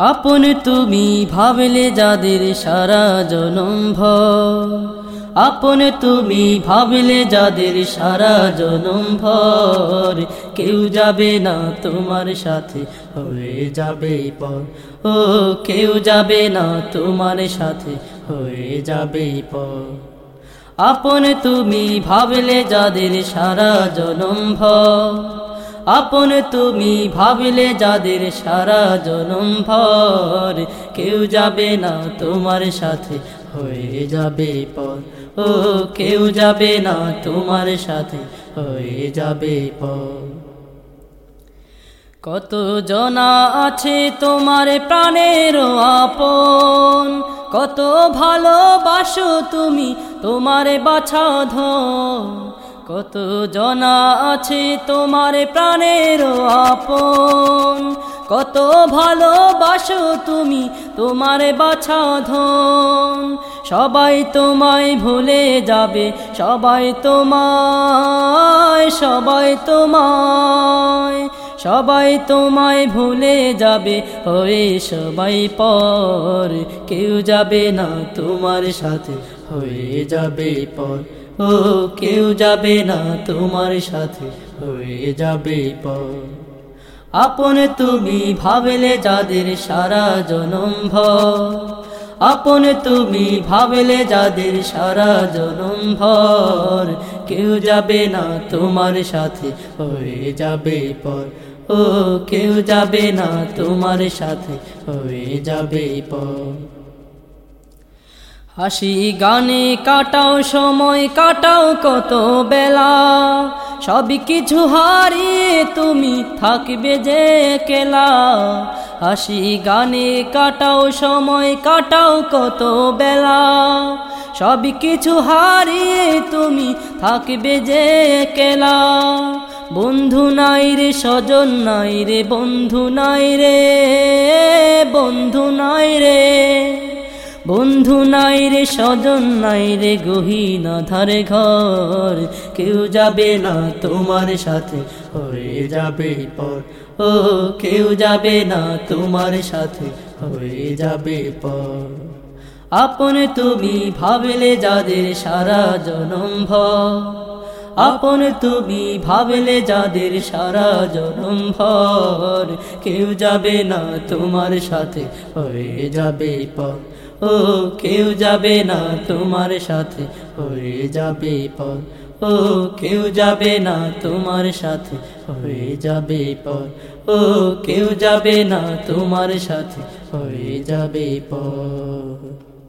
আপন তুমি ভাবলে যাদের সারা জনম ভর। আপন তুমি ভাবলে যাদের সারা জনম ভর। কেউ যাবে না তোমার সাথে, হয়ে যাবে পর। ও, কেউ যাবে না তোমার সাথে, হয়ে যাবে পর। আপন তুমি ভাবলে যাদের সারা জনম ভর। আপন তুমি ভাবলে যাদের সারা জনম ভর, কেউ যাবে না তোমার সাথে, হয়ে যাবে পর। ও, কেউ যাবে না তোমার সাথে, হয়ে যাবে পর। কত জনা আছে তোমার প্রাণের আপন, কত ভালোবাসো তুমি তোমার বাছা ধন। কত জনা আছে তোমার প্রাণের আপন? কত ভালোবাসো তুমি তোমার বাছা ধন? সবাই তোমায় ভুলে যাবে, সবাই তোমায় সবাই তোমায় সবাই তোমায় ভুলে যাবে, হয়ে সবাই পর। কেউ যাবে না তোমার সাথে, হয়ে যাবে পর। ও কেউ যাবে না তোমার সাথে, হয়ে যাবে পর আপন তুমি ভাবলে যাদের সারা জনম ভর। আপন তুমি ভাবলে যাদের সারা জনম ভর। কেউ যাবে না তোমার সাথে, হয়ে যাবে পর ও কেউ যাবে না তোমার সাথে, হয়ে যাবে পর হাসি গানে কাটাও সময়, কাটাও কত বেলা। সব কিছু হারিয়ে তুমি থাকবে যে কেলা। হাসি গানে কাটাও সময়, কাটাও কত বেলা। সব কিছু হারিয়ে তুমি থাকবে যে কেলা। বন্ধু নাই রে, স্বজন নাই রে, বন্ধু নাই রে, বন্ধু নাই রে। বন্ধু নাই রে, স্বজন নাই রে, গহীন ধারে ঘর। কেউ যাবে না তোমার সাথে, হয়ে যাবে পর ও, কেউ যাবে না তোমার সাথে, হয়ে যাবে পর আপন তুমি ভাবলে যাদের সারা জনম ভর। আপন তুমি ভাবলে যাদের সারা জনম ভর, কেউ যাবে না তোমার সাথে, হয়ে যাবে পর ও, কেউ যাবে না তোমার সাথে, হয়ে যাবে পর ও, কেউ যাবে না তোমার সাথে, হয়ে যাবে পর ও, কেউ যাবে না তোমার সাথে, হয়ে যাবে পর